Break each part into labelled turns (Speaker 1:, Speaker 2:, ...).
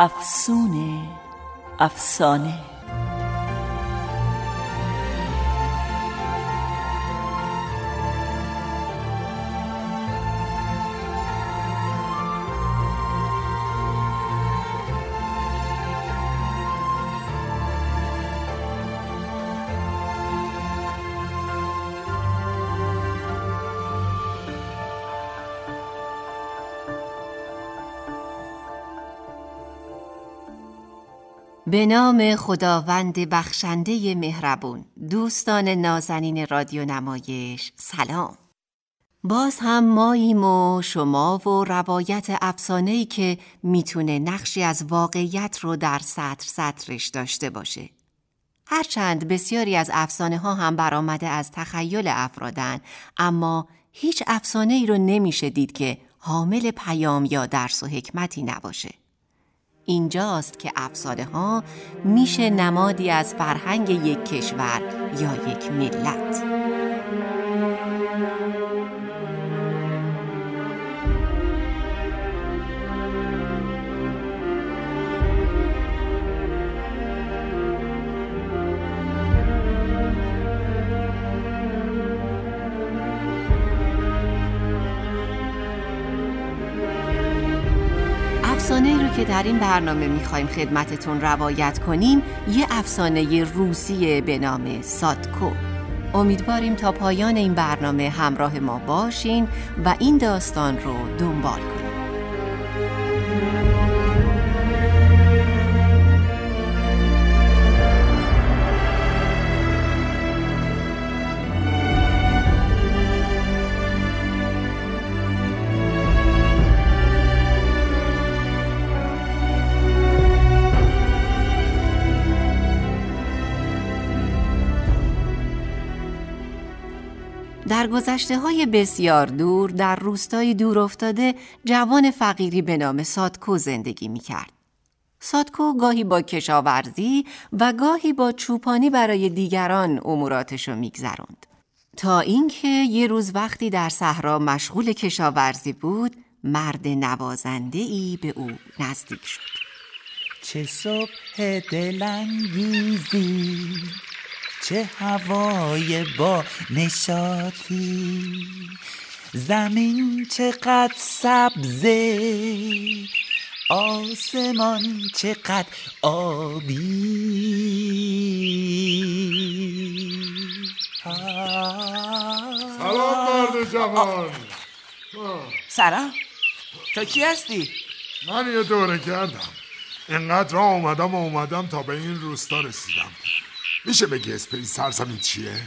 Speaker 1: افسونه افسانه.
Speaker 2: به نام خداوند بخشنده مهربون دوستان نازنین رادیو نمایش سلام. باز هم ماییم و شما و روایت افسانه‌ای که می‌تونه نقشی از واقعیت رو در سطر سطرش داشته باشه. هرچند بسیاری از افسانه ها هم برآمده از تخیل افرادن اما هیچ افسانه ای رو نمیشه دید که حامل پیام یا درس و حکمتی نباشه. اینجاست که افسانه ها میشه نمادی از فرهنگ یک کشور یا یک ملت. افسانه رو که در این برنامه می‌خوایم خدمتتون روایت کنیم یه افسانه روسیه به نام ساتکو امیدواریم تا پایان این برنامه همراه ما باشین و این داستان رو دنبال کنیم. گذشته های بسیار دور در روستایی دور افتاده جوان فقیری به نام سادکو زندگی می کرد. سادکو گاهی با کشاورزی و گاهی با چوپانی برای دیگران اموراتش رو میگذروند. تا اینکه یه روز وقتی در صحرا مشغول کشاورزی بود مرد نوازنده ای به او نزدیک شد.
Speaker 3: چه صبح دلانگیزی چه هوای با نشاطی؟ زمین چقدر سبزه؟ آسمان چقدر آبی؟
Speaker 4: سلام مرد جوان.
Speaker 3: سلام. تو کی هستی؟
Speaker 4: من یه دوره کردم اینقدر را اومدم و اومدم تا به این روستا رسیدم. میشه بگی اسم این سرزمین چیه؟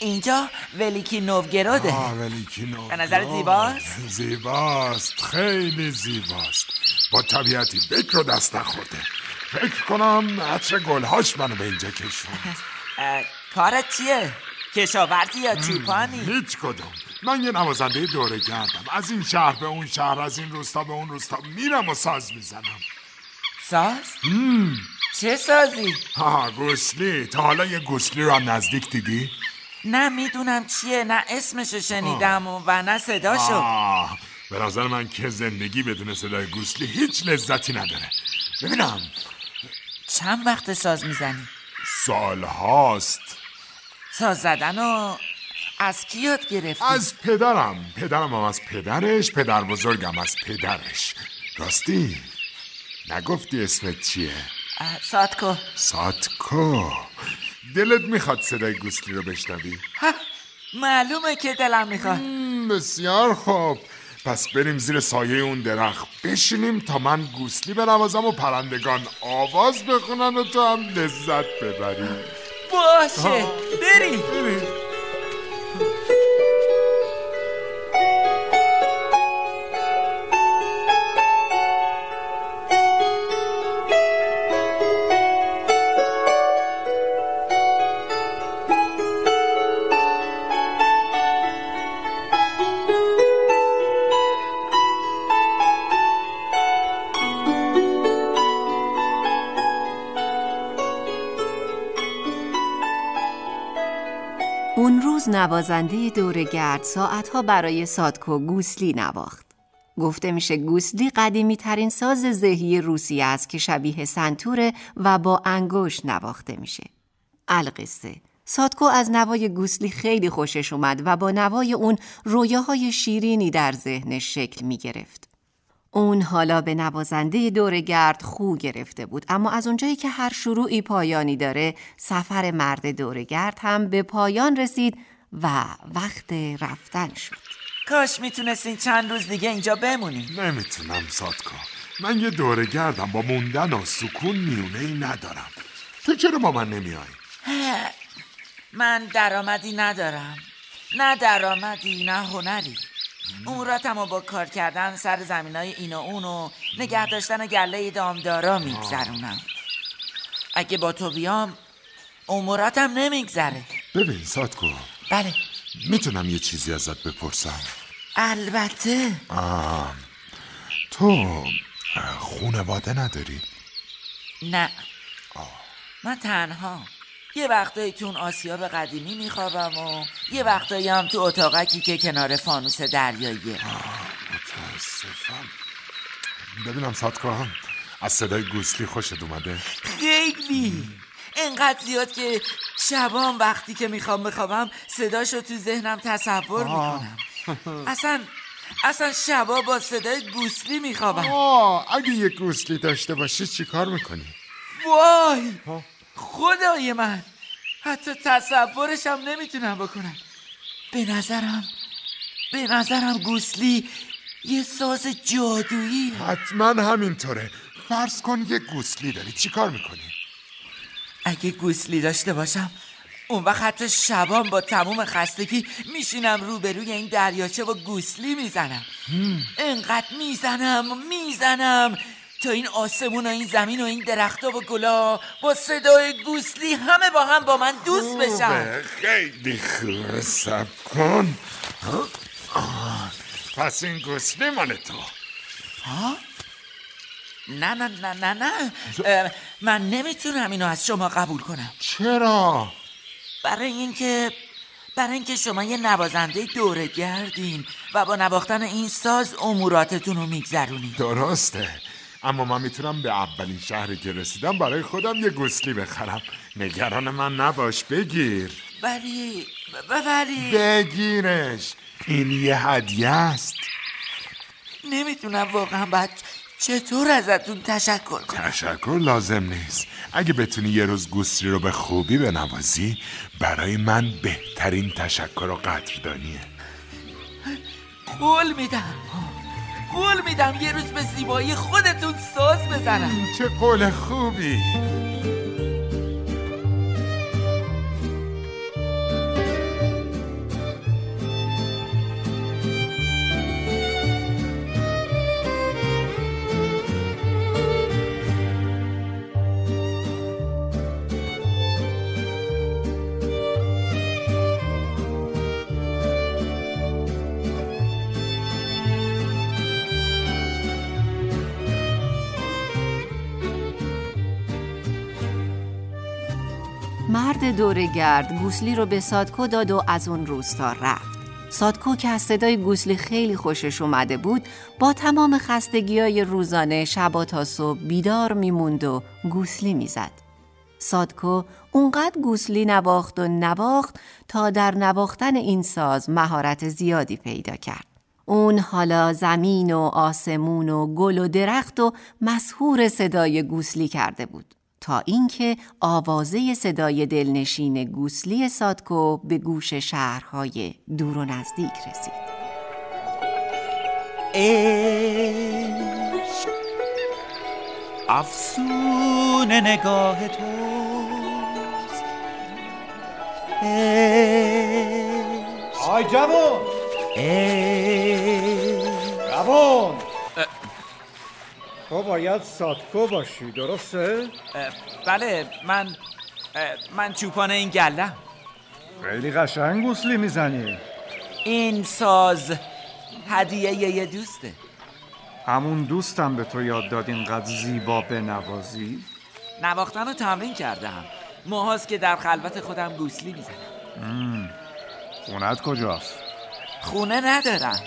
Speaker 3: اینجا ولیکی نوگراده
Speaker 4: آه ولیکی
Speaker 3: به نظر زیباست؟
Speaker 4: زیباست خیلی زیباست با طبیعتی بکر رو دست نخورده فکر کنم عطر گلهاش منو به اینجا کشون
Speaker 3: کارت چیه؟ کشاورزی یا چوپانی؟
Speaker 4: هیچ کدوم من یه نوازنده دوره گردم از این شهر به اون شهر از این روستا به اون روستا میرم و ساز می‌زنم
Speaker 3: ساز؟ چه سازی؟
Speaker 4: ها گوسلی تا حالا یه گوسلی رو هم نزدیک دیدی؟
Speaker 3: نه می‌دونم چیه نه اسمشو شنیدم و, و نه صداشو
Speaker 4: آه به نظر من که زندگی بدون صدای گوسلی هیچ لذتی نداره ببینم
Speaker 3: چند وقت ساز می‌زنی؟
Speaker 4: سال هاست
Speaker 3: ساز زدن و از کی یاد گرفتی؟
Speaker 4: از پدرم پدرم هم از پدرش پدر بزرگم از پدرش راستی نگفتی اسمت چیه؟
Speaker 3: ساتکو
Speaker 4: ساتکو دلت می‌خواد صدای گوسلی رو بشنوی؟
Speaker 3: ها، معلومه که دلم می‌خواد.
Speaker 4: بسیار خوب. پس بریم زیر سایه اون درخت. بشینیم تا من گوسلی بنوازم و پرندگان آواز بخونن و تو هم لذت ببری
Speaker 3: باشه. بریم.
Speaker 4: بریم.
Speaker 2: نوازنده دورگرد ساعتها برای سادکو گوسلی نواخت. گفته میشه گوسلی قدیمی ترین ساز ذهی روسی است که شبیه سنتوره و با انگشت نواخته میشه. القصه سادکو از نوای گوسلی خیلی خوشش اومد و با نوای اون رویاهای شیرینی در ذهنش شکل می گرفت. اون حالا به نوازنده دورگرد خو گرفته بود اما از اونجایی که هر شروعی پایانی داره سفر مرد دورگرد هم به پایان رسید و وقت رفتن شد.
Speaker 3: کاش می‌تونستین چند روز دیگه اینجا بمونین.
Speaker 4: نمی‌تونم سادکا. من یه دوره گردم با موندن و سکون میونه ای ندارم. تو چرا با من نمیای؟
Speaker 3: من درآمدی ندارم. نه درآمدی نه هنری. اموراتم با کار کردن سر زمین های این و اون و نگه داشتن گله دامدارا میگذرونم. اگه با تو بیام اموراتم نمیگذره.
Speaker 4: ببین سادکو
Speaker 3: بله.
Speaker 4: می‌تونم یه چیزی ازت بپرسم؟
Speaker 3: البته.
Speaker 4: آه. تو خونواده نداری؟
Speaker 3: نه. من تنها. یه وقتایی تو اون آسیاب قدیمی میخوابم و یه وقتایی هم تو اتاقکی که کنار فانوس دریاییه.
Speaker 4: متاسفم. ببینم سادکو از صدای گوسلی خوشت اومده؟
Speaker 3: خیلی. انقدر زیاد که شبام وقتی که می‌خوام بخوابم صداشو تو ذهنم تصور می‌کنم. اصلا اصلا شبا با صدای گوسلی میخوابم.
Speaker 4: آه اگه یه گوسلی داشته باشی چی کار می‌کنی؟
Speaker 3: وای! خدای من! حتی تصورشم نمی‌تونم بکنم. به نظرم به نظرم گوسلی یه ساز جادویی.
Speaker 4: حتما همینطوره. فرض کن یه گوسلی داری. چی کار می‌کنی؟
Speaker 3: اگه گوسلی داشته باشم اون وقت حتی شبان با تموم خستگی میشینم روبروی این دریاچه و گوسلی می‌زنم. انقدر می‌زنم می‌زنم تا این آسمون و این زمین و این درختها و گلا با صدای گوسلی همه با هم با من دوست بشن.
Speaker 4: خیلی خوبه. سب کن. پس این گوسلی مال تو.
Speaker 3: ها؟ نه نه نه نه نه. من نمی‌تونم اینو از شما قبول کنم.
Speaker 4: چرا؟
Speaker 3: برای اینکه برای اینکه شما یه نوازنده دوره گردین و با نواختن این ساز اموراتتون رو میگذرونید.
Speaker 4: درسته. اما من می‌تونم به اولین شهری که رسیدم برای خودم یه گوسلی بخرم. نگران من نباش بگیر.
Speaker 3: ولی ولی.
Speaker 4: بگیرش. این یه هدیه است.
Speaker 3: نمی‌تونم واقعا بعد چطور ازتون تشکر کنم؟
Speaker 4: تشکر لازم نیست. اگه بتونی یه روز گوسلی رو به خوبی بنوازی برای من بهترین تشکر و قدردانیه.
Speaker 3: قول میدم. قول میدم یه روز به زیبایی خودتون ساز بزنم.
Speaker 4: چه قول خوبی.
Speaker 2: مرد دورگرد گوسلی رو به سادکو داد و از اون روستا رفت. سادکو که از صدای گوسلی خیلی خوشش اومده بود با تمام خستگی های روزانه شبا تا صبح بیدار میموند و گوسلی می‌زد. سادکو اونقدر گوسلی نواخت و نواخت تا در نواختن این ساز مهارت زیادی پیدا کرد. اون حالا زمین و آسمون و گل و درخت و مسهور صدای گوسلی کرده بود. تا اینکه آوازه صدای دلنشین گوسلی سادکو به گوش شهرهای دور و نزدیک رسید.
Speaker 5: عشق افسون نگاه توست. عشق
Speaker 6: آی جوان!
Speaker 5: عشق
Speaker 6: جوان! تو باید سادکو باشی درسته؟
Speaker 3: بله من من چوپان این گله.
Speaker 6: خیلی قشنگ گوسلی می‌زنی.
Speaker 3: این ساز هدیه یه دوسته.
Speaker 6: همون دوستم به تو یاد داد اینقدر زیبا بنوازی؟
Speaker 3: نواختن رو تمرین کردم. ماهاست که در خلوت خودم گوسلی می‌زنم.
Speaker 6: خونت کجاست؟
Speaker 3: خونه ندارم.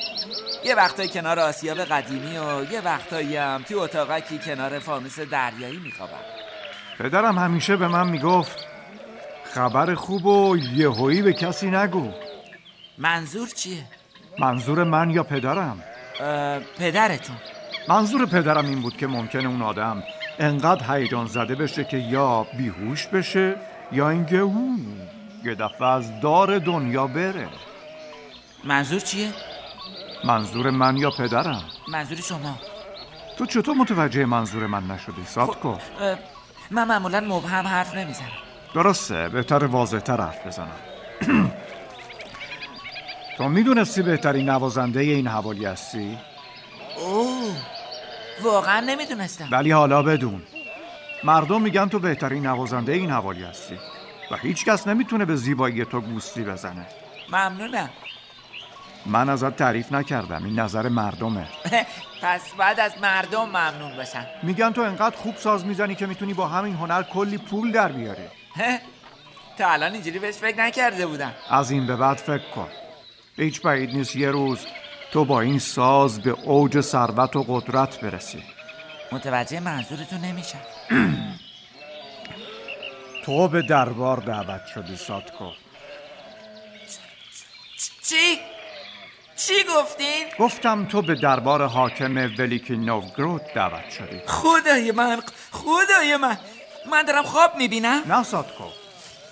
Speaker 3: یه وقتایی کنار آسیاب قدیمی و یه وقتایی هم تو اتاقکی کنار فانوس دریایی میخوابم.
Speaker 6: پدرم همیشه به من می‌گفت خبر خوب و یهویی به کسی نگو.
Speaker 3: منظور چیه؟
Speaker 6: منظور من یا پدرم؟
Speaker 3: پدرتون.
Speaker 6: منظور پدرم این بود که ممکنه اون آدم انقدر هیجان زده بشه که یا بیهوش بشه یا اینکه او یه دفعه از دار دنیا بره.
Speaker 3: منظور چیه؟
Speaker 6: منظور من یا پدرم؟
Speaker 3: منظور شما.
Speaker 6: تو چطور متوجه منظور من نشدی ساتکو
Speaker 3: اه، من معمولا مبهم حرف نمی‌زنم.
Speaker 6: درسته بهتر واضحتر حرف بزنم. تو می‌دونستی بهترین نوازنده این حوالی هستی؟
Speaker 3: اوه واقعا نمی‌دونستم.
Speaker 6: ولی حالا بدون. مردم میگن تو بهترین نوازنده این حوالی هستی و هیچ کس نمی‌تونه به زیبایی تو گوسلی بزنه.
Speaker 3: ممنونم.
Speaker 6: من ازت تعریف نکردم. این نظر مردمه.
Speaker 3: پس بعد از مردم ممنون باشم.
Speaker 6: میگن تو انقدر خوب ساز می‌زنی که می‌تونی با همین هنر کلی پول در بیاری.
Speaker 3: تا الان اینجوری بهش فکر نکرده بودم.
Speaker 6: از این به بعد فکر کن. هیچ بعید نیست یه روز تو با این ساز به اوج ثروت و قدرت برسی.
Speaker 3: متوجه منظورتون نمیشم.
Speaker 6: تو به دربار دعوت شدی ساتکو.
Speaker 3: چی؟ چی گفتین؟
Speaker 6: گفتم تو به دربار حاکم ولیکی نوگرود دعوت شدی.
Speaker 3: خدای من خدای من. من دارم خواب می‌بینم.
Speaker 6: نه ساتکو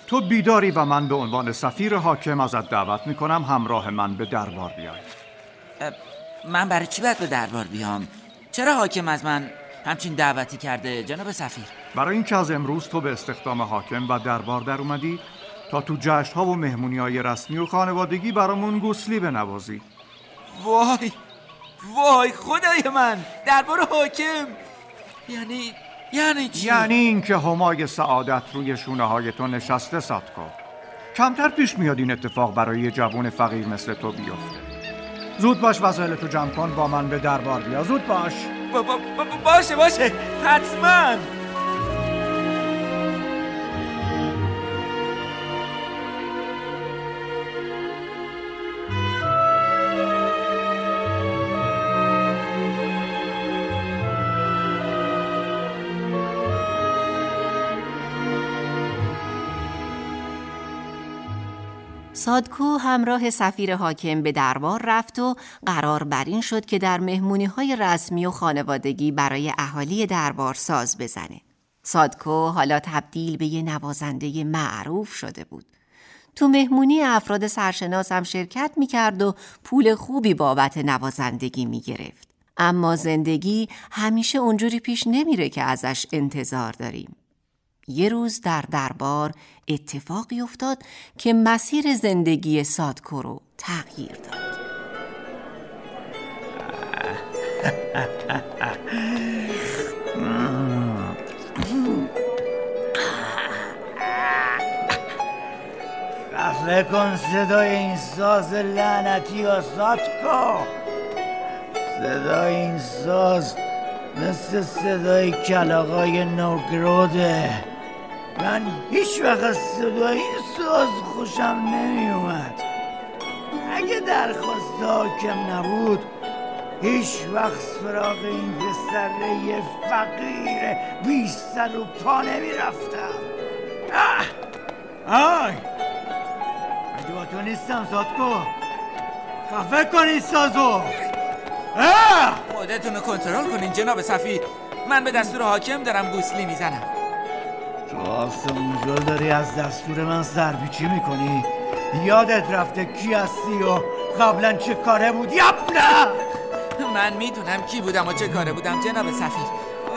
Speaker 6: تو بیداری و من به عنوان سفیر حاکم ازت دعوت می‌کنم همراه من به دربار بیای.
Speaker 3: من برای چی باید به دربار بیام؟ چرا حاکم از من همچین دعوتی کرده جناب سفیر؟
Speaker 6: برای اینکه از امروز تو به استخدام حاکم و دربار در اومدی تا تو جشن ها و مهمونی های رسمی و خانوادگی برامون گسلی بنوازی.
Speaker 3: وای وای خدای من دربار حاکم. یعنی یعنی چی؟
Speaker 6: یعنی اینکه همای سعادت روی شونه های تو نشسته ساتکو کمتر پیش میاد این اتفاق برای یه جوون فقیر مثل تو بیفته. زود باش وسایل تو جمع کن با من به دربار بیا. زود باش.
Speaker 3: با با با باشه باشه. حتما.
Speaker 2: سادکو همراه سفیر حاکم به دربار رفت و قرار بر این شد که در مهمونی های رسمی و خانوادگی برای اهالی دربار ساز بزنه. سادکو حالا تبدیل به یه نوازنده معروف شده بود. تو مهمونی افراد سرشناس هم شرکت می‌کرد و پول خوبی بابت نوازندگی می‌گرفت. اما زندگی همیشه اونجوری پیش نمیره که ازش انتظار داریم. یه روز در دربار اتفاقی افتاد که مسیر زندگی سادکو رو تغییر داد.
Speaker 7: خفه کن صدای این ساز لعنتی و ساتکو صدای این ساز مثل صدای کلاغای نوگروده من هیچ وقت از صدای این ساز خوشم نمی اومد اگه درخواست حاکم نبود هیچ وقت سراغ این پسر یه فقیر بی سر و پا نمی رفتم آی! اگه با تو نیستم سادکو؟ خفه کن این سازو!
Speaker 3: خودتون رو کنترل کنین جناب سفیر من به دستور حاکم دارم گوسلی می‌زنم.
Speaker 7: تو آسمونجا داری از دستور من سرپیچی می‌کنی؟ یادت رفته کی هستی و قبلا چه کاره بودی؟ نه!
Speaker 3: من می‌دونم کی بودم و چه کاره بودم جناب سفیر.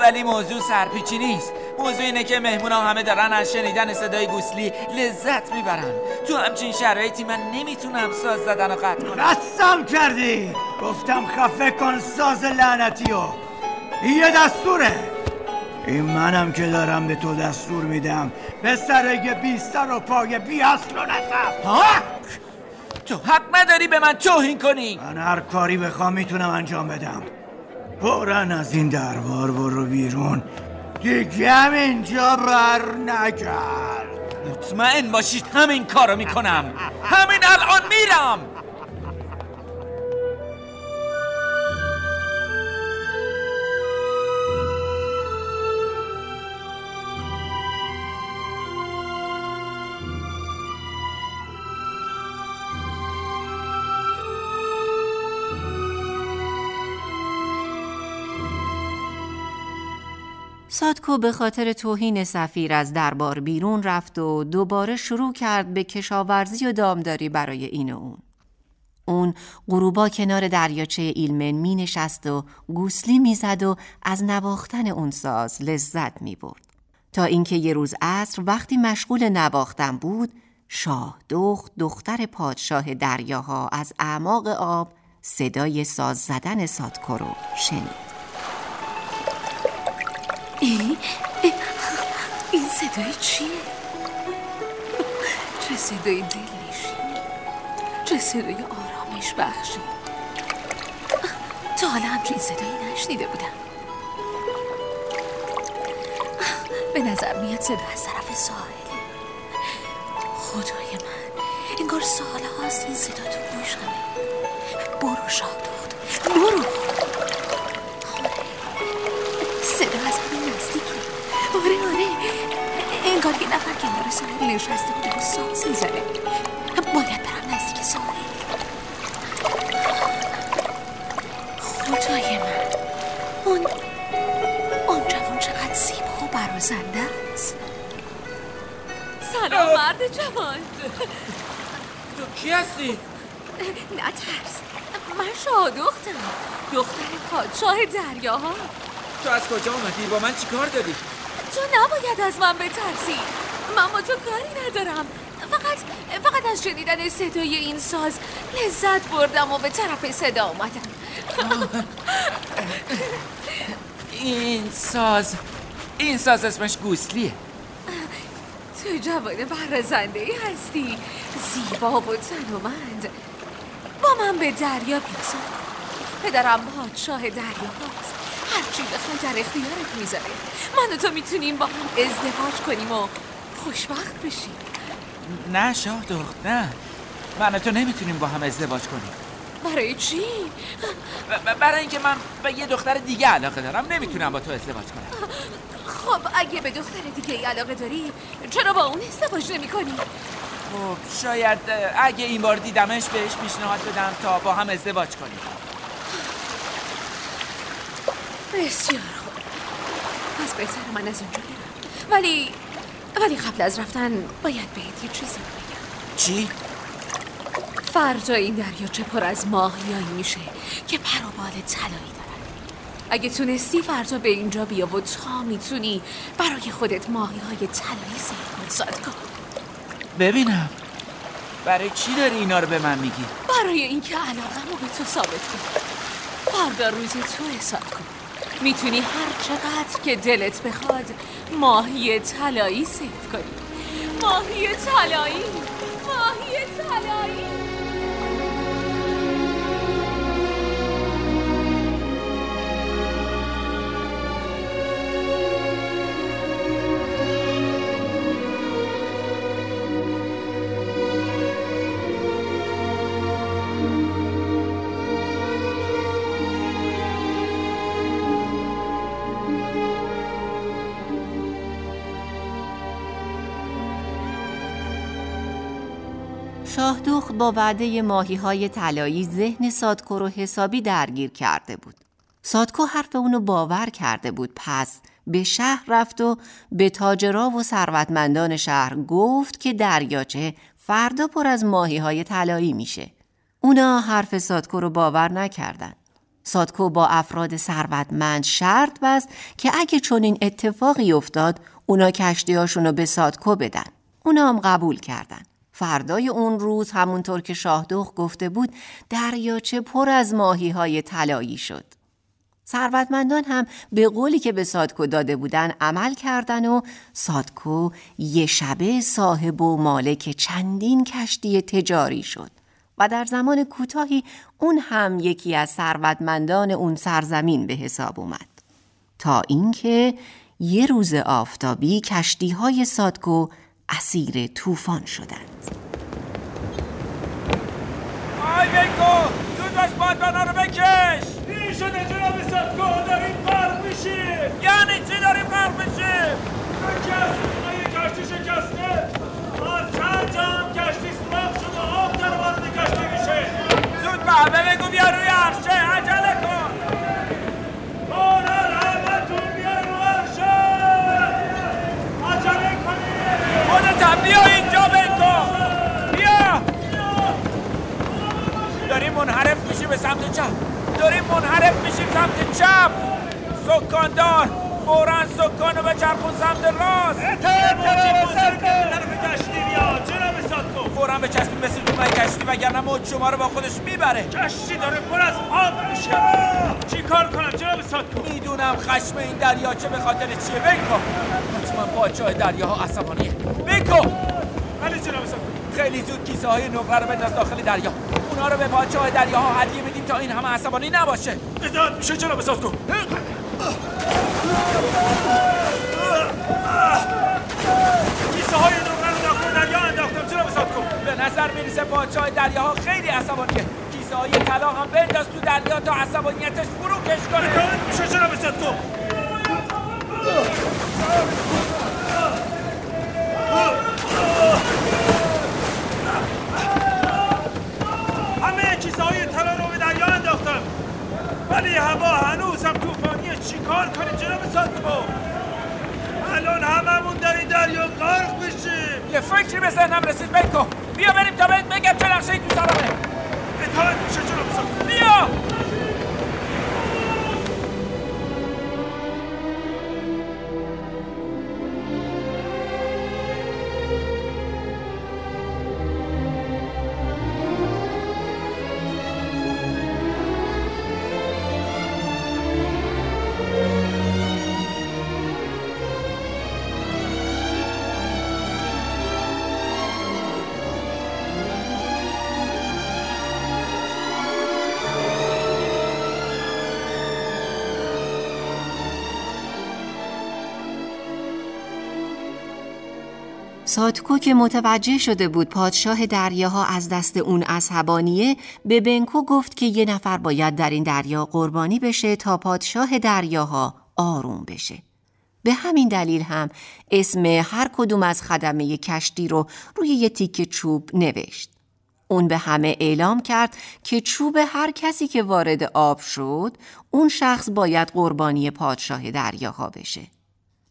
Speaker 3: ولی موضوع سرپیچی نیست. موضوع اینه که مهمون همه دارن از شنیدن صدای گوسلی لذت می‌برن. تو همچین شرایطی من نمی‌تونم ساز زدن و قطع کنم.
Speaker 7: قسم کردی! گفتم خفه کن ساز لعنتیو این یه دستوره! این منم که دارم به تو دستور میدم. به سرگ بی سر و پای بی اصل و نسب. ها؟
Speaker 3: تو حق نداری به من توهین کنی.
Speaker 7: من هر کاری بخوام می‌تونم انجام بدم. برن از این دربار برو بیرون. دیگه هم اینجا بر نگرد.
Speaker 3: مطمئن باشید همین کارو می‌کنم. همین الان میرم.
Speaker 2: سادکو به خاطر توهین سفیر از دربار بیرون رفت و دوباره شروع کرد به کشاورزی و دامداری برای این و اون. اون غروبا کنار دریاچه ایلمن می نشست و گوسلی می‌زد و از نواختن اون ساز لذت می برد. تا اینکه یه روز عصر وقتی مشغول نواختن بود شاه دخت دختر پادشاه دریاها از اعماق آب صدای ساز زدن سادکو رو شنید.
Speaker 8: این صدای چیه؟ چه صدای دلنشین چه صدای آرامش بخشی تا حالا همچین صدایی نشنیده بودم به نظر میاد صدا از طرف ساحله خدای من انگار سال هاست این صدا تو گوشمه برو شاه برو انگار یه نفر کنار ساحل نشسته بود و ساز می‌زنه. باید برم نزدیک ساحل خدای من. اون اون جوان چقدر زیبا و برازنده است. سلام مرد جوان.
Speaker 3: تو کی هستی؟
Speaker 8: نترس من شادختم دختر پادشاه دریاها
Speaker 3: تو از کجا اومدی؟ با من چیکار داری؟
Speaker 8: تو نباید از من بترسی. من با تو کاری ندارم. فقط فقط از شنیدن صدای این ساز لذت بردم و به طرف صدا آمدم
Speaker 3: این ساز این ساز اسمش گوسلیه.
Speaker 8: تو جوان برزنده هستی. زیبا و تنومند با من به دریا بیزار پدرم پادشاه دریا هست هرچی بخوای در اختیارت می‌ذاره. من و تو می‌تونیم با هم ازدواج کنیم و خوشبخت بشیم.
Speaker 3: نه شاه دخت نه. من و تو نمی‌تونیم با هم ازدواج کنیم.
Speaker 8: برای چی؟
Speaker 3: برای اینکه من به یه دختر دیگه علاقه دارم نمی‌تونم با تو ازدواج کنم.
Speaker 8: خب اگه به دختر دیگه ای علاقه داری چرا با اون ازدواج نمی کنی؟
Speaker 3: خب شاید اگه این بار دیدمش بهش پیشنهاد بدم تا با هم ازدواج کنیم.
Speaker 8: بسیار خوب. پس بهتر من از اونجا برم. ولی ولی قبل از رفتن باید بهت یه چیزی بگم.
Speaker 3: چی؟
Speaker 8: فردا این دریاچه پر از ماهیایی میشه که پر و بال طلایی دارن. اگه تونستی فردا به اینجا بیا و تا می‌تونی برای خودت ماهی های طلایی سیر کن
Speaker 3: ببینم. برای چی داری اینا رو به من میگی؟
Speaker 8: برای اینکه علاقه رو به تو ثابت کنم. فردا روز تو حساب کن می‌تونی هر چقدر که دلت بخواد ماهی طلایی سید کنی. ماهی طلایی ماهی طلایی.
Speaker 2: با وعده ماهی های طلایی ذهن سادکو رو حسابی درگیر کرده بود. سادکو حرف اونو باور کرده بود پس به شهر رفت و به تاجرا و ثروتمندان شهر گفت که دریاچه فردا پر از ماهی های طلایی میشه. اونا حرف سادکو رو باور نکردن. سادکو با افراد ثروتمند شرط بست که اگه چنین اتفاقی افتاد اونا کشتیاشون رو به سادکو بدن. اونا هم قبول کردن. فردای اون روز همونطور که شاهدوخ گفته بود دریاچه پر از ماهی های طلایی شد. ثروتمندان هم به قولی که به سادکو داده بودن عمل کردن و سادکو یه شبه صاحب و مالک چندین کشتی تجاری شد و در زمان کوتاهی اون هم یکی از ثروتمندان اون سرزمین به حساب اومد تا اینکه یه روز آفتابی کشتی های سادکو اسیر طوفان شدند.
Speaker 3: آی بگو زود باش بادبانا رو بکش.
Speaker 9: این شده جناب صدقا داریم غرق میشیم.
Speaker 3: یعنی چی داریم غرق بشیم
Speaker 9: یکی از سوخونای کشتی شکسته از چند جام کشتی سوراخ شده آب در وارد کشتی میشه.
Speaker 3: زود به همه بگو بیا روی عرشه عجله کن
Speaker 9: مادر همتون بیا رو عرشه عجله کنید
Speaker 3: خودتم بیا اینجا بگو بیا. داریم منحرف میشیم به سمت چپ. داریم منحرف میشیم سمت چپ. سکاندار فورا سکان رو بچرخون سمت راست. فورا بچسبیم مثل دونای کشتی وگرنه موج شما رو با خودش می‌بره.
Speaker 9: کشتی داره پر از آب میشه. چی کار کنم جناب صدقا
Speaker 3: می‌دونم خشم این دریاچه به خاطر چیه. بکن حتما پادشاه دریاها عصبانیه بکن
Speaker 9: بله جناب صدقا
Speaker 3: خیلی زود کیسه های نقره رو بنداز داخل دریا. اونا رو به پادشاه دریاها هدیه بدیم تا این همه عصبانی نباشه.
Speaker 9: اطاعت میشه جناب صدقا کیسه های نقره رو داخل دریا انداختم جناب صدقا
Speaker 3: به نظر می‌رسه پادشاه دریاها خیلی عصبانیه کیسه های طلا هم بنداز تو دریا تا عصبانیتش فروکش کنه.
Speaker 9: اطاعت میشه جناب صدقا همه کیسه های طلا رو به دریا انداختم. ولی هوا هنوز هم طوفانیه. چیکار کنیم جناب صدقا الان هممون در این دریا
Speaker 3: فکری به ذهنم رسید؟ بکن بیا بریم تا بهت بگم چه نقشه تو سرمه.
Speaker 9: اطاعت میشه جناب
Speaker 3: بیا!
Speaker 2: ساتکو که متوجه شده بود پادشاه دریاها از دست اون عصبانیه به بنکو گفت که یه نفر باید در این دریا قربانی بشه تا پادشاه دریاها آروم بشه. به همین دلیل هم اسم هر کدوم از خدمه کشتی رو روی یه تیک چوب نوشت. اون به همه اعلام کرد که چوب هر کسی که وارد آب شد اون شخص باید قربانی پادشاه دریاها بشه.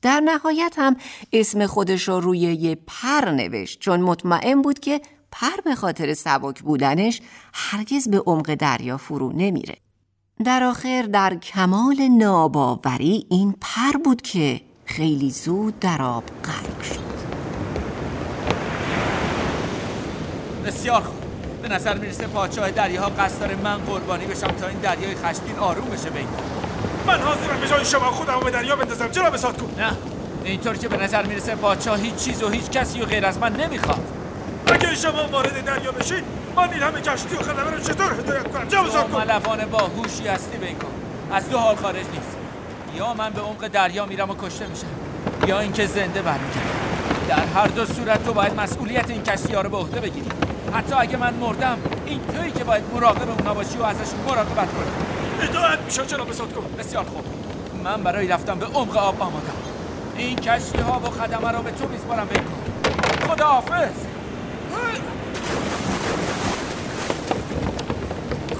Speaker 2: در نهایت هم اسم خودش رو روی یه پر نوشت چون مطمئن بود که پر به خاطر سبک بودنش هرگز به عمق دریا فرو نمیره. در آخر در کمال ناباوری این پر بود که خیلی زود در آب غرق شد.
Speaker 3: بسیار خوب به نظر می‌رسه پادشاه دریاها قصد داره من قربانی بشم تا این دریای خشمگین آروم بشه بین
Speaker 9: من حاضرم به جای شما خودم به دریا بندازم. جناب صدقا
Speaker 3: نه اینطور که به نظر می‌رسه پادشاه هیچ چیز و هیچ کسی و غیر از من نمی‌خواد.
Speaker 9: اگه شما وارد دریا بشین من این همه کشتی و خدمه رو چطور هدایت کنم؟ جناب صدقا
Speaker 3: ملوان باهوشی هستی بینکن از دو حال خارج نیست. یا من به عمق دریا میرم و کشته میشم یا اینکه زنده برمیگردم. در هر دو صورت تو باید مسئولیت این کشتی ها رو به عهده بگیری. حتی اگه من مردم این تویی که باید مراقب اونا باشی و ازش مراقبت کنی.
Speaker 9: اطاعت میشه جناب صدقا
Speaker 3: بسیار خوب. من برای رفتن به عمق آب آمادم. این کشتی ها و خدمه را به تو میسپارم بکن خدا حافظ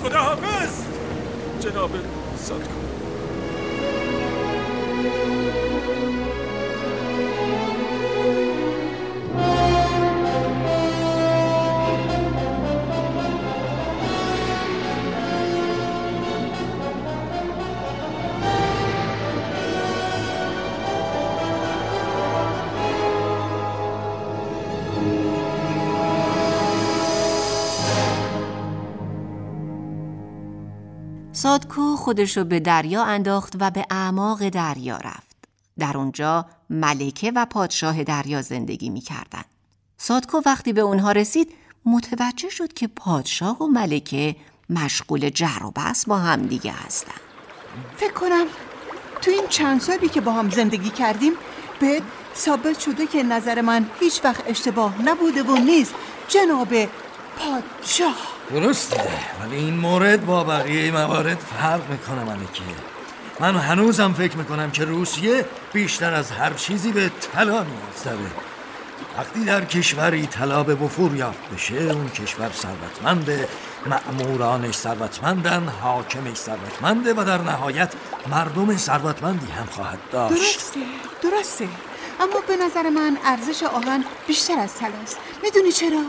Speaker 9: خدا حافظ جناب صدقا
Speaker 2: سادکو خودشو به دریا انداخت و به اعماق دریا رفت. در اونجا ملکه و پادشاه دریا زندگی می کردن. سادکو وقتی به اونها رسید متوجه شد که پادشاه و ملکه مشغول جر و بحث با هم دیگه هستن.
Speaker 10: فکر کنم تو این چند سالی که با هم زندگی کردیم بهت ثابت شده که نظر من هیچ وقت اشتباه نبوده و نیست جناب پادشاه
Speaker 11: درسته ولی این مورد با بقیه موارد فرق می‌کنه ملکه. من هنوزم فکر می‌کنم که روسیه بیشتر از هر چیزی به طلا نیاز داره وقتی در کشوری طلا به وفور یافت بشه اون کشور ثروتمنده مأمورانش ثروتمندن حاکمش ثروتمنده و در نهایت مردم ثروتمندی هم خواهد داشت.
Speaker 10: درسته. درسته. اما به نظر من ارزش آهن بیشتر از طلاست. می‌دونی چرا؟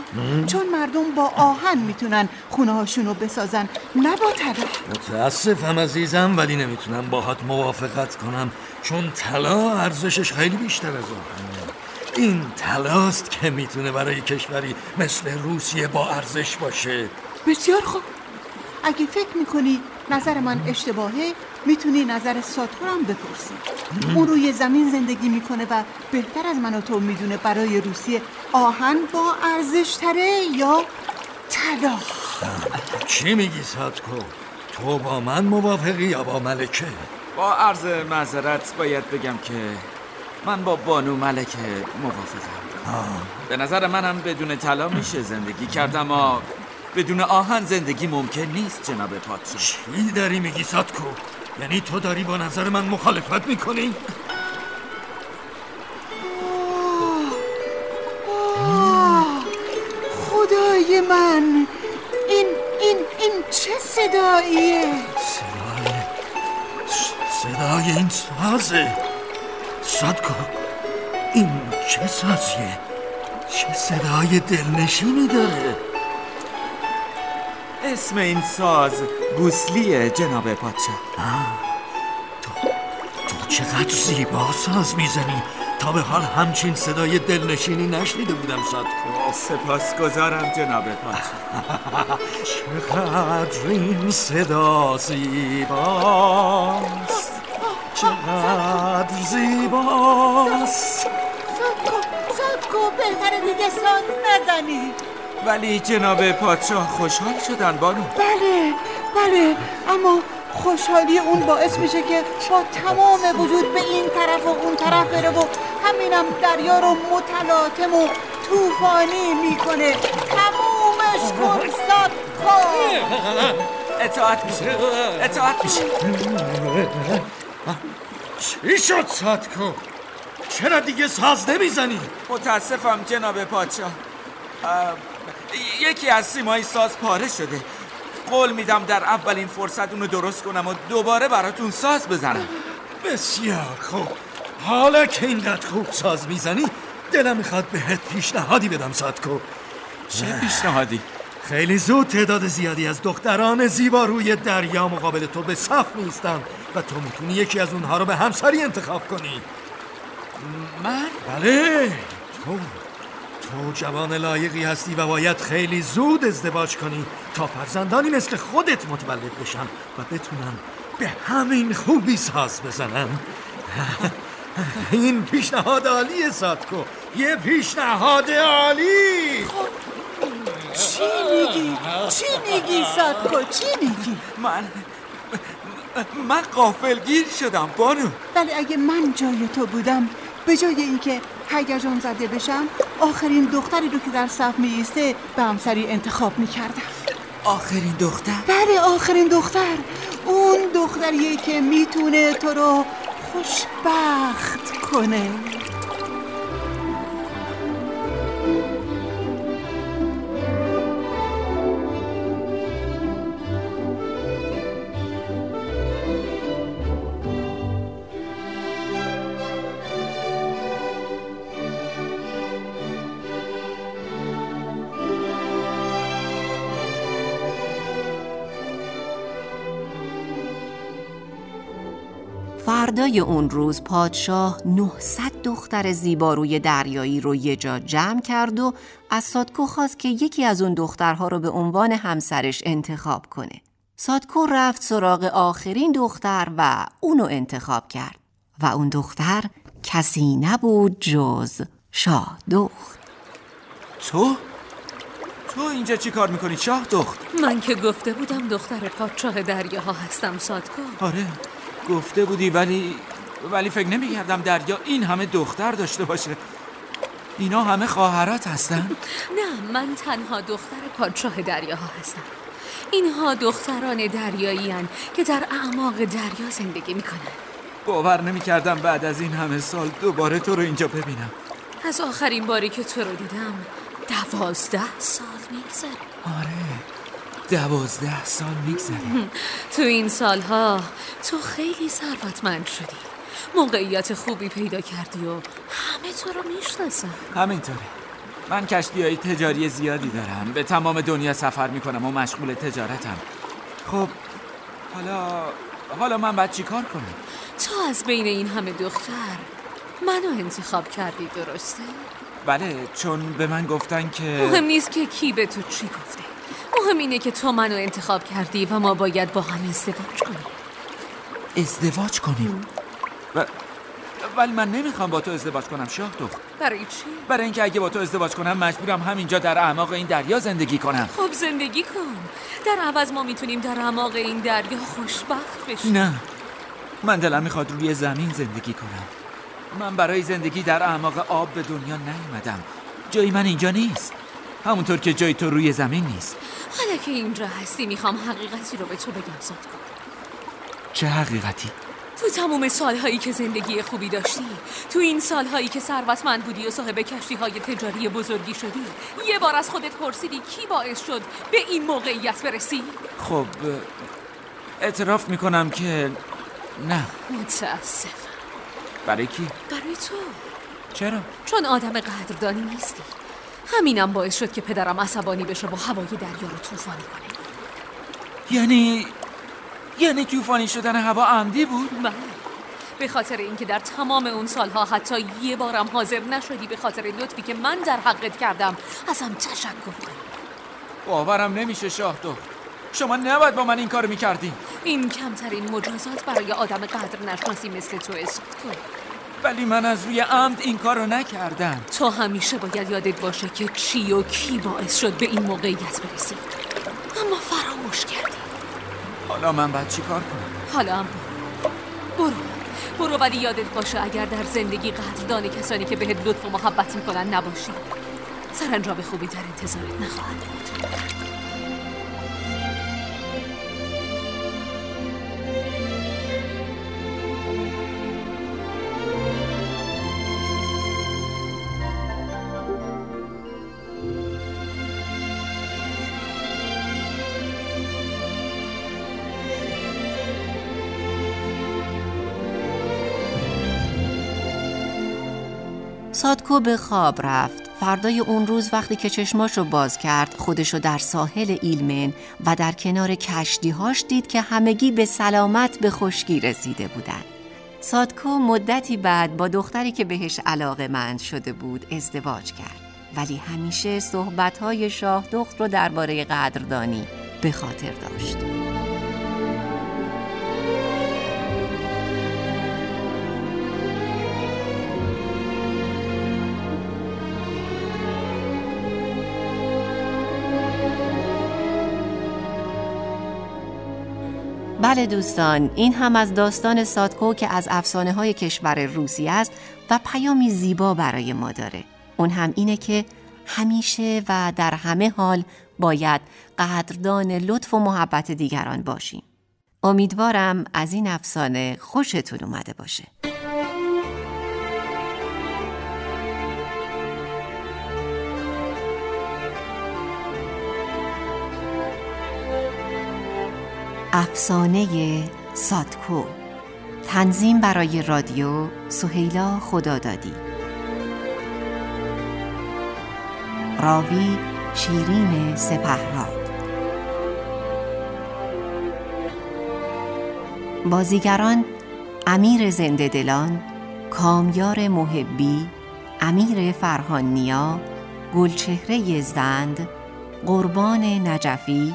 Speaker 10: چون مردم با آهن می‌تونن خونه هاشونو بسازن نه با طلا.
Speaker 11: متاسفم عزیزم ولی نمی‌تونم باهات موافقت کنم چون طلا ارزشش خیلی بیشتر از آهنه. این طلاست که می‌تونه برای کشوری مثل روسیه با ارزش باشه.
Speaker 10: بسیار خوب. اگه فکر می‌کنی نظر من اشتباهه می‌تونی نظر ساتورم بپرسی اون روی زمین زندگی می‌کنه و بهتر از من و تو می‌دونه برای روسیه آهن با ارزش تره یا طلا
Speaker 11: چی میگی ساتکو؟ تو با من موافقی یا با ملکه؟
Speaker 3: با عرض معذرت باید بگم که من با بانو ملکه موافقم به نظر منم بدون طلا میشه زندگی کرد اما بدون آهن زندگی ممکن نیست جناب پادشاه
Speaker 11: چی داری میگی ساتکو؟ یعنی تو داری با نظر من مخالفت می‌کنی؟
Speaker 10: خدای من این این این چه صداییه
Speaker 11: صدای صدای این سازه ساتکو این چه سازیه؟ چه صدای دلنشینی داره؟
Speaker 3: اسم این ساز گوسلیه جناب پادشاه.
Speaker 11: تو چقدر زیبا ساز می‌زنی. تا به حال همچین صدای دلنشینی نشنیده بودم ساتکو
Speaker 3: سپاسگزارم جناب پادشاه.
Speaker 11: چقدر این صدا زیباست. چقدر زیباست.
Speaker 10: سادکو سادکو بهتره دیگه ساز نزنی.
Speaker 3: ولی جناب پادشاه خوشحال شدن بانو.
Speaker 10: بله بله اما خوشحالی اون باعث میشه که با تمام وجود به این طرف و اون طرف بره و همینم دریا رو متلاطم و طوفانی می‌کنه. تمومش کن سادکو
Speaker 3: اطاعت میشه اطاعت میشه.
Speaker 11: چی شد ساتکو؟ چرا دیگه ساز نمی‌زنی؟
Speaker 3: متاسفم جناب پادشاه. اه، یکی از سیمای ساز پاره شده. قول میدم در اولین فرصت اونو درست کنم و دوباره براتون ساز بزنم.
Speaker 11: بسیار خوب. حالا که اینقدر خوب ساز می‌زنی دلم می‌خواد بهت پیشنهادی بدم ساتکو
Speaker 3: چه پیشنهادی؟
Speaker 11: خیلی زود تعداد زیادی از دختران زیبا روی دریا مقابل تو به صف نیستن و تو می‌تونی یکی از اونها رو به همسری انتخاب کنی.
Speaker 3: من؟
Speaker 11: بله تو. تو جوان لایقی هستی و باید خیلی زود ازدواج کنی تا فرزندانی مثل خودت متولد بشن و بتونن به همین خوبی ساز بزنن این پیشنهاد عالیه ساتکو یه پیشنهاد عالی
Speaker 10: چی میگی؟ چی میگی سادکو؟ چی میگی؟
Speaker 3: من من قافلگیر شدم بانو
Speaker 10: ولی اگه من جای تو بودم به جای اینکه هیجان زده بشم آخرین دختری رو که در صف میایسته به همسری انتخاب می‌کردم.
Speaker 3: آخرین دختر؟
Speaker 10: بله آخرین دختر. اون دختریه که می‌تونه تو رو خوشبخت کنه.
Speaker 2: فردای اون روز پادشاه 900 دختر زیباروی دریایی رو یه جا جمع کرد و از سادکو خواست که یکی از اون دخترها رو به عنوان همسرش انتخاب کنه. سادکو رفت سراغ آخرین دختر و اونو انتخاب کرد و اون دختر کسی نبود جز شاهدخت.
Speaker 3: تو؟ تو اینجا چی کار می‌کنی شاه دخت؟
Speaker 8: من که گفته بودم دختر پادشاه دریاها هستم سادکو
Speaker 3: آره گفته بودی ولی ولی فکر نمی‌کردم دریا این همه دختر داشته باشه. اینا همه خواهرات هستن؟
Speaker 8: نه من تنها دختر پادشاه دریاها هستم. اینها دختران دریایی که در اعماق دریا زندگی می‌کنن.
Speaker 3: باور نمی‌کردم بعد از این همه سال دوباره تو رو اینجا ببینم.
Speaker 8: از آخرین باری که تو رو دیدم دوازده سال میگذره.
Speaker 3: آره. دوازده سال میگذره.
Speaker 8: تو این سالها تو خیلی ثروتمند شدی. موقعیت خوبی پیدا کردی و همه تو رو می‌شناسن
Speaker 3: همینطوره. من کشتی های تجاری زیادی دارم. به تمام دنیا سفر می‌کنم و مشغول تجارتم. خب حالا حالا من باید چی کار کنم؟
Speaker 8: تو از بین این همه دختر منو انتخاب کردی درسته؟
Speaker 3: بله چون به من گفتن که
Speaker 8: مهم نیست که کی به تو چی گفته. مهم اینه که تو منو انتخاب کردی و ما باید با هم ازدواج کنیم.
Speaker 3: ازدواج کنیم؟ و... ولی من نمی‌خوام با تو ازدواج کنم شاه دختر
Speaker 8: برای چی؟
Speaker 3: برای اینکه اگه با تو ازدواج کنم مجبورم همینجا در اعماق این دریا زندگی کنم.
Speaker 8: خب زندگی کن. در عوض ما می‌تونیم در اعماق این دریا خوشبخت بشیم.
Speaker 3: نه. من دلم می‌خواد روی زمین زندگی کنم. من برای زندگی در اعماق آب به دنیا نیومدم. جای من اینجا نیست. همونطور که جای تو روی زمین نیست
Speaker 8: حالا که اینجا هستی می‌خوام حقیقتی رو به تو بگم کن
Speaker 3: چه حقیقتی؟
Speaker 8: تو تموم سالهایی که زندگی خوبی داشتی تو این سالهایی که ثروتمند بودی و صاحب کشتی های تجاری بزرگی شدی یه بار از خودت پرسیدی کی باعث شد به این موقعیت برسی؟
Speaker 3: خب اعتراف می‌کنم که نه
Speaker 8: متاسفم
Speaker 3: برای کی؟
Speaker 8: برای تو
Speaker 3: چرا؟
Speaker 8: چون آدم قدردانی نیستی همینم باعث شد که پدرم عصبانی بشه با هوای دریا رو طوفانی کنه.
Speaker 3: یعنی یعنی طوفانی شدن هوا عمدی بود؟
Speaker 8: بله. به خاطر اینکه در تمام اون سالها حتی یه بارم حاضر نشدی به خاطر لطفی که من در حقت کردم ازم تشکر کنی.
Speaker 3: باورم نمیشه شاه شما نباید با من این کار می‌کردین
Speaker 8: این کمترین مجازات برای آدم قدر نشناسی مثل تو است
Speaker 3: ولی من از روی عمد این کار رو نکردم.
Speaker 8: تو همیشه باید یادت باشه که چی و کی باعث شد به این موقعیت برسی. اما فراموش کردی.
Speaker 3: حالا من باید چی کار کنم؟
Speaker 8: حالا هم برو. برو ولی یادت باشه اگر در زندگی قدردان کسانی که بهت لطف و محبت می‌کنن نباشی. سرانجام خوبی در انتظارت نخواهد بود.
Speaker 2: سادکو به خواب رفت فردای اون روز وقتی که چشماشو باز کرد خودشو در ساحل ایلمن و در کنار کشتیهاش دید که همگی به سلامت به خشکی رسیده بودند. سادکو مدتی بعد با دختری که بهش علاقه مند شده بود ازدواج کرد ولی همیشه صحبتهای شاه دخت رو درباره قدردانی به خاطر داشت. بله دوستان این هم از داستان سادکو که از افسانه های کشور روسی است و پیامی زیبا برای ما داره. اون هم اینه که همیشه و در همه حال باید قدردان لطف و محبت دیگران باشیم. امیدوارم از این افسانه خوشتون اومده باشه. افسانه سادکو. تنظیم برای رادیو سهیلا خدادادی. راوی شیرین سپهراد. بازیگران امیر زنده دلان کامیار محبی امیر فرهانیا گلچهره زند قربان نجفی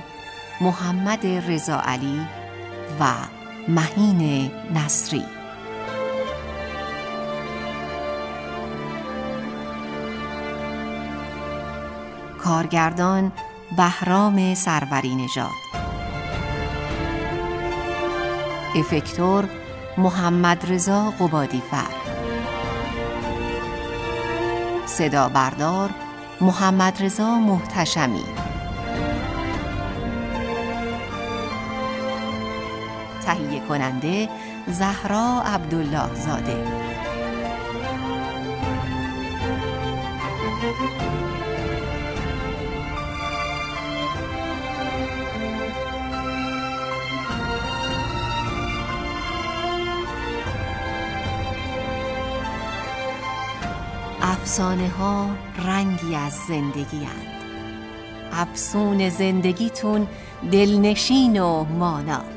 Speaker 2: محمد رضا علی و مهین نصری. کارگردان بهرام سروری نژاد. افکتور محمد رضا قبادی فر. صدا بردار محمد رضا محتشمی. کننده زهرا عبدالله زاده افسانه ها رنگی از زندگی هند. افسون زندگیتون دلنشین و مانا